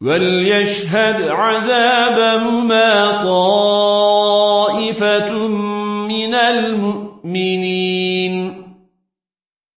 وليشهد عذابهما طائفة من المؤمنين